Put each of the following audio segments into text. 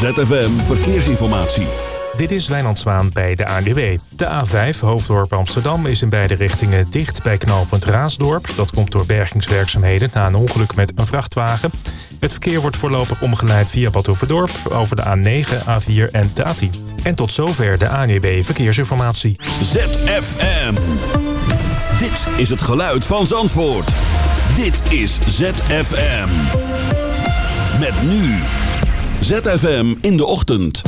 ZFM Verkeersinformatie. Dit is Wijnand Zwaan bij de ANWB. De A5 Hoofddorp Amsterdam is in beide richtingen dicht bij knooppunt Raasdorp. Dat komt door bergingswerkzaamheden na een ongeluk met een vrachtwagen. Het verkeer wordt voorlopig omgeleid via Badhoevedorp over de A9, A4 en de A10. En tot zover de ANWB Verkeersinformatie. ZFM. Dit is het geluid van Zandvoort. Dit is ZFM. Met nu. ZFM in de ochtend.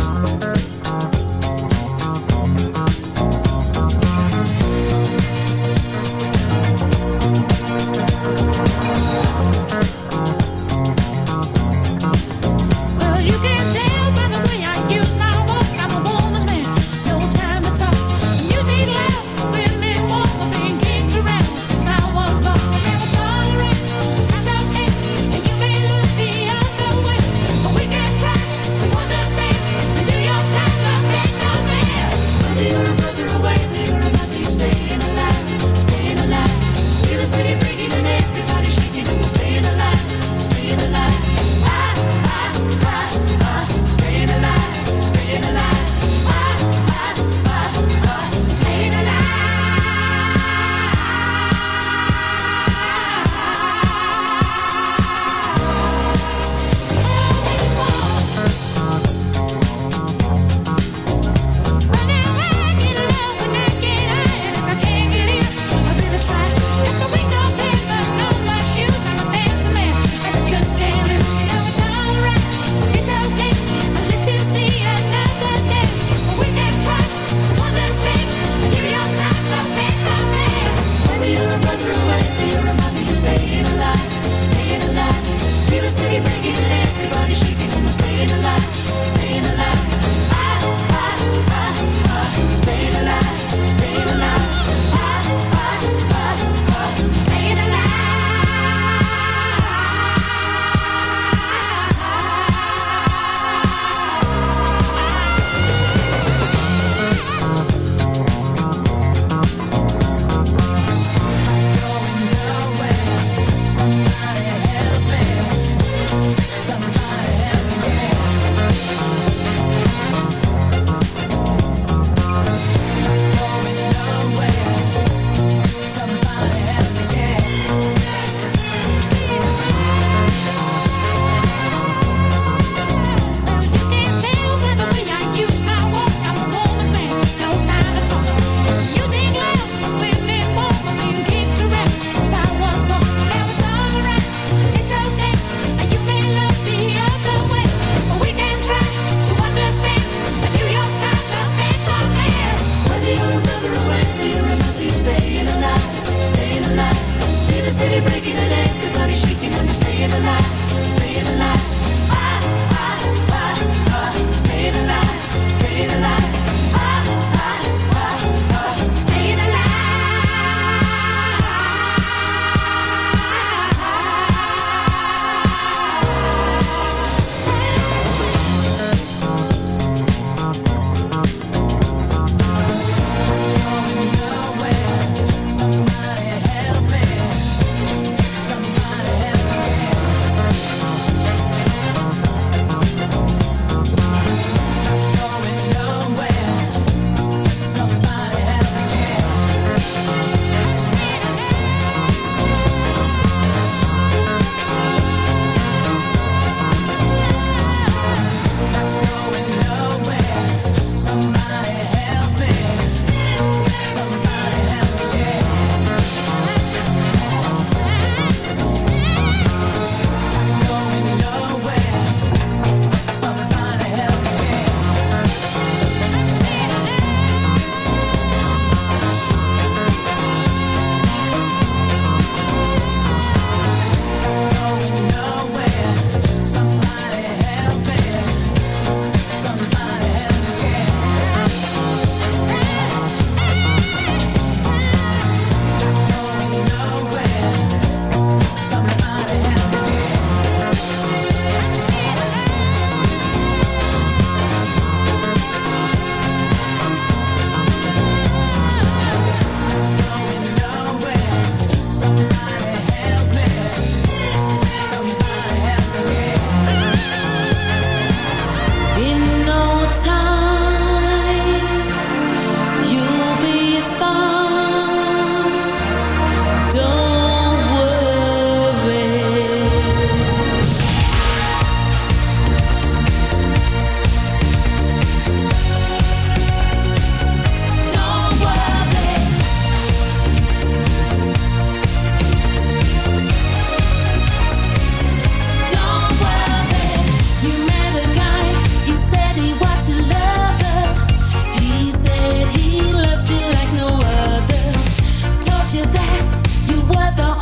weather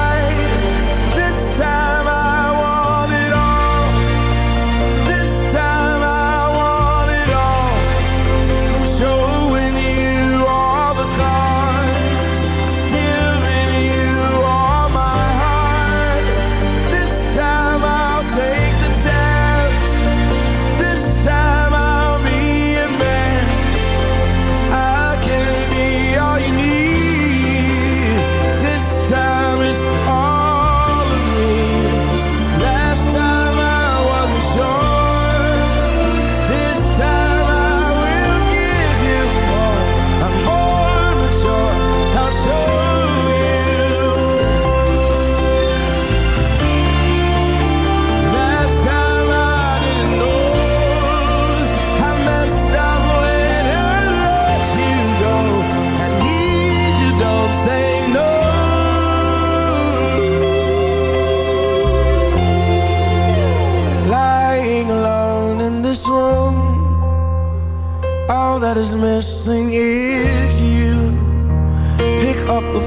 missing is you. Pick up the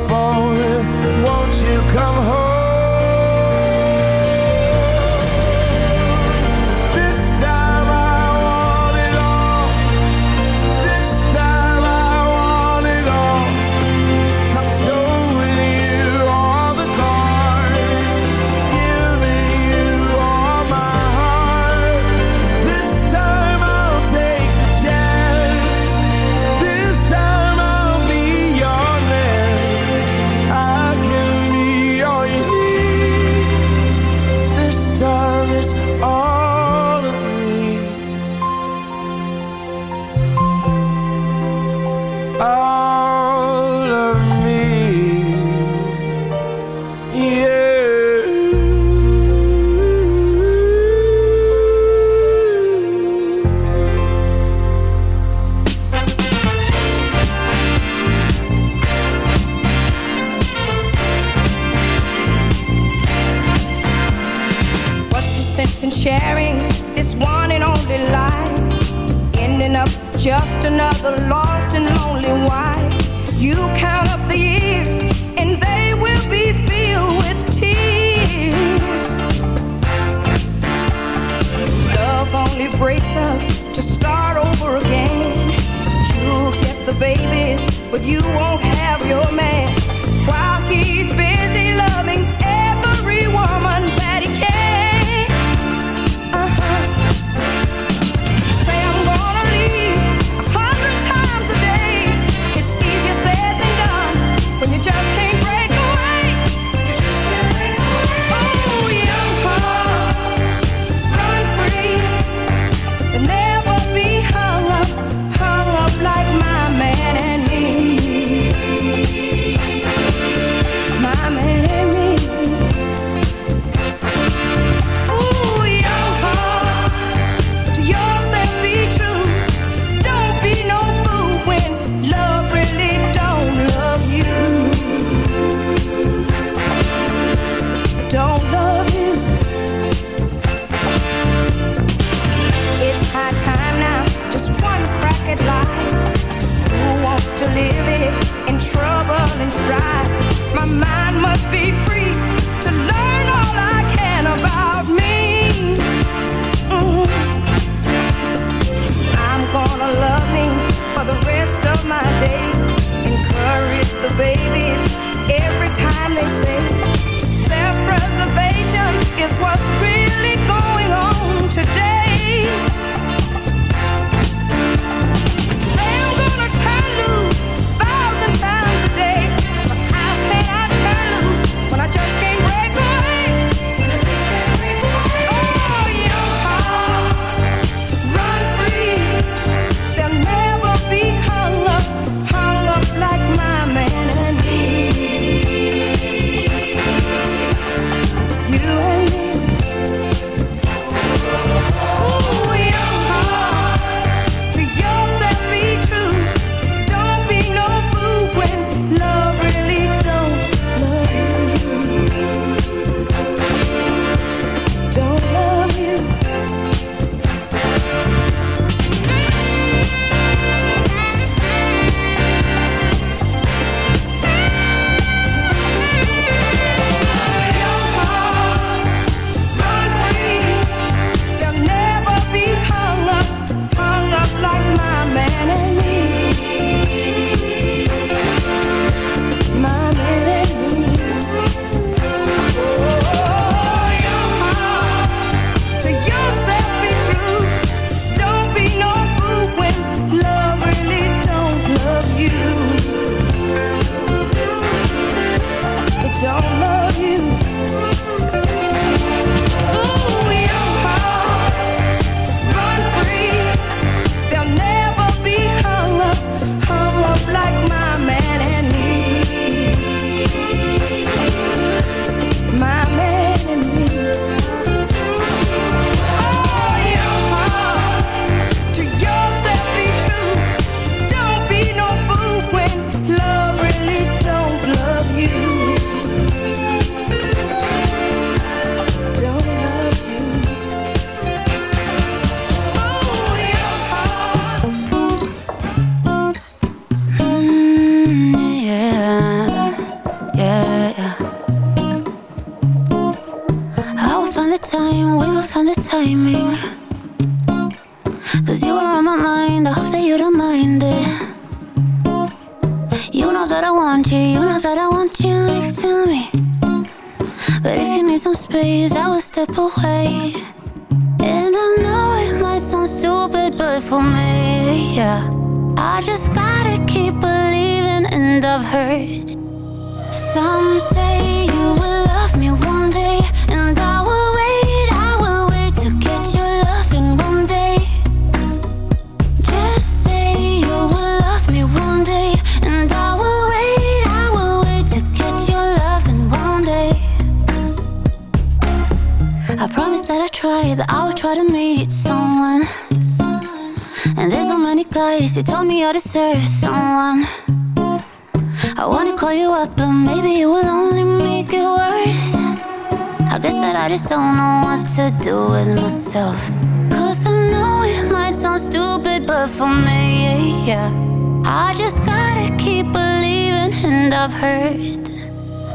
I've heard.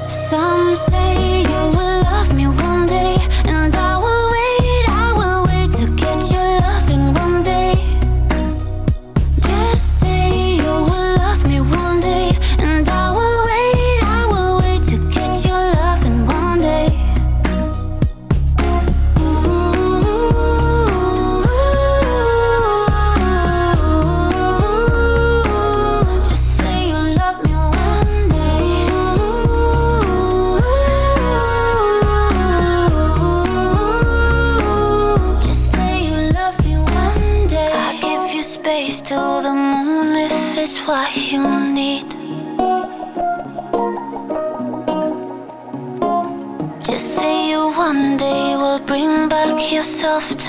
Some say you will.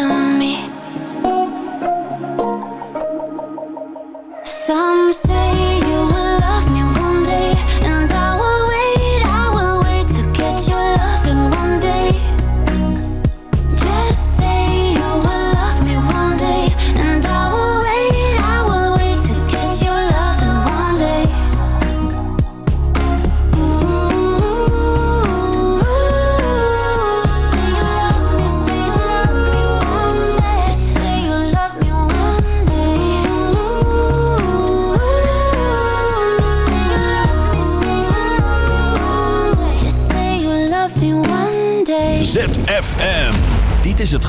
tonight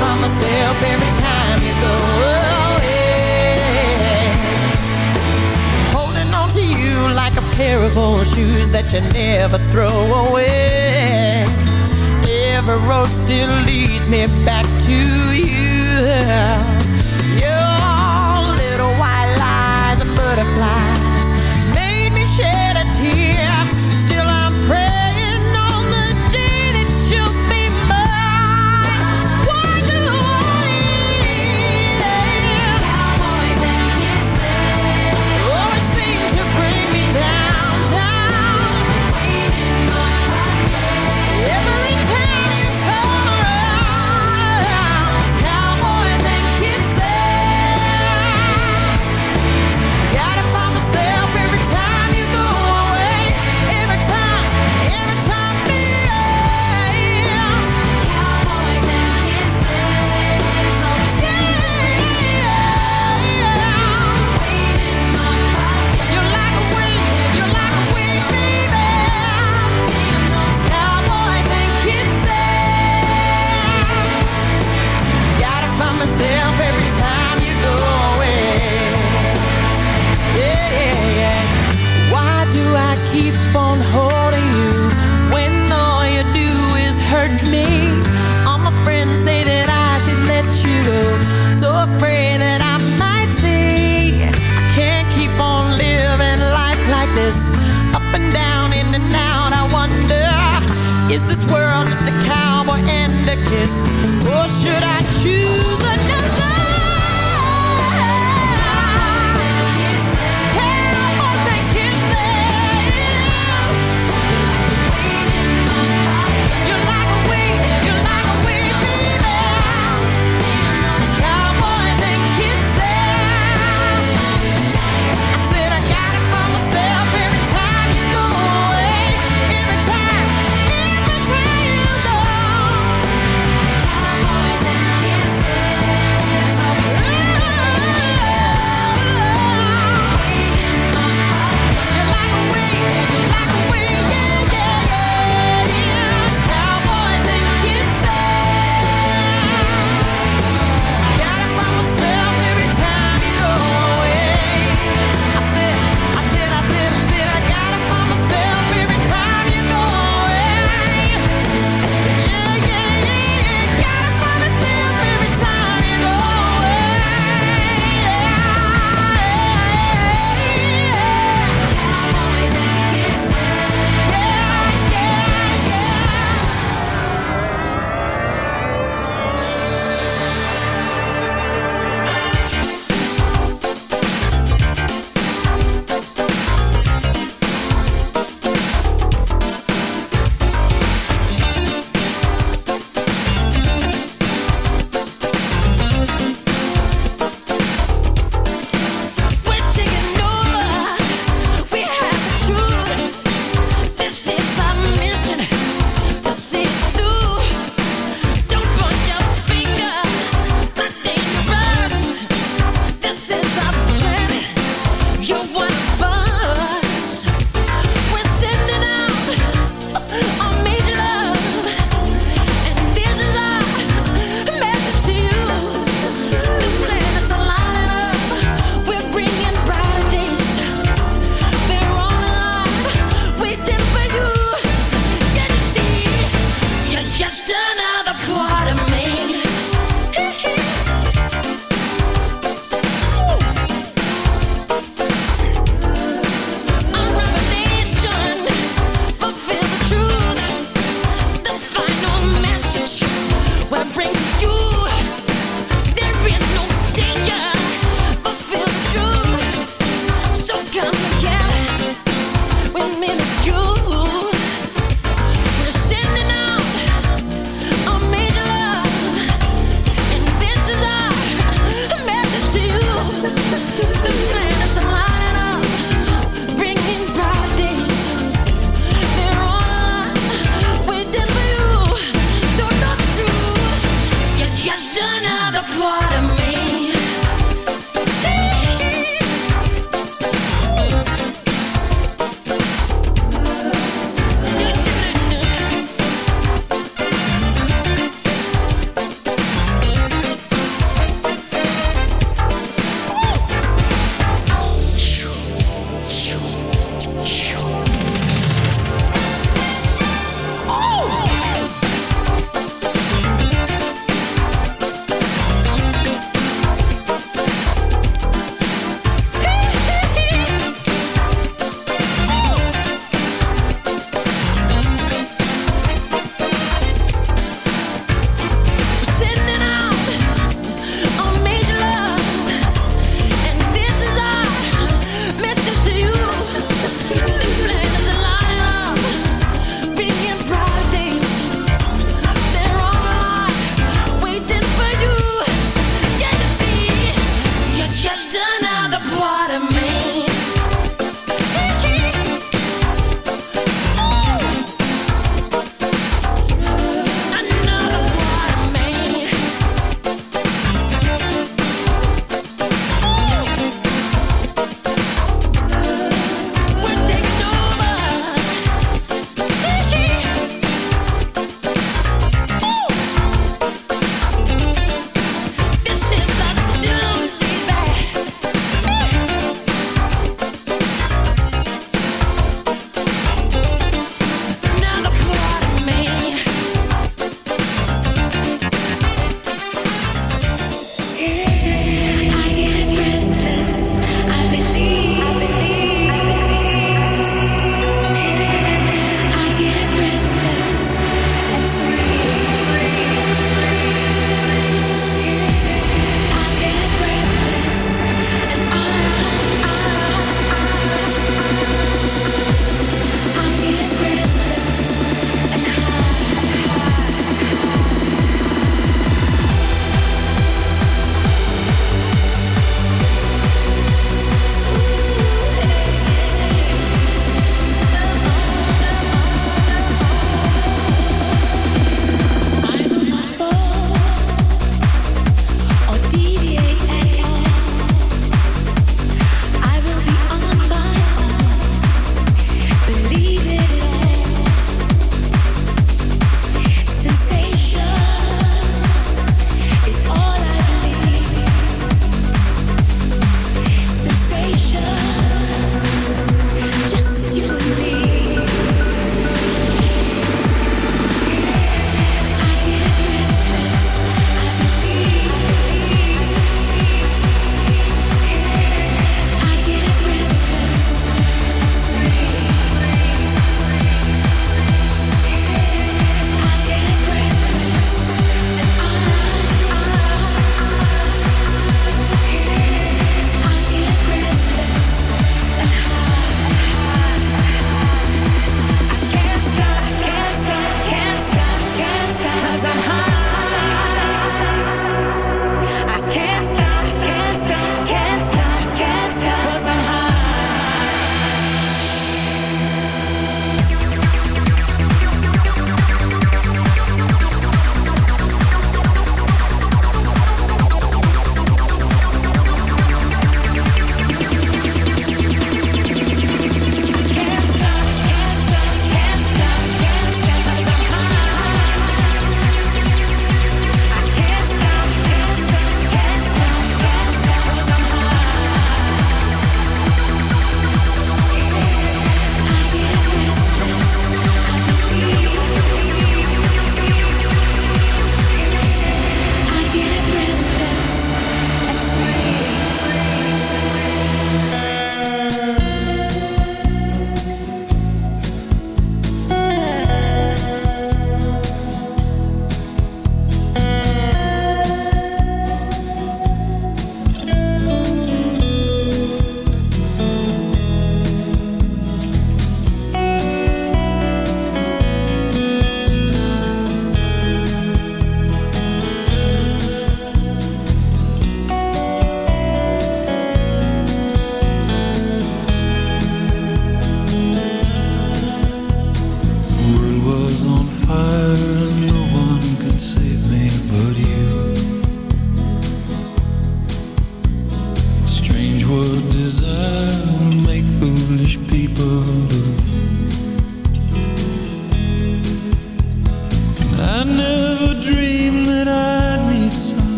find myself every time you go away. Holding on to you like a pair of old shoes that you never throw away. Every road still leads me back to you. Your little white lies and butterflies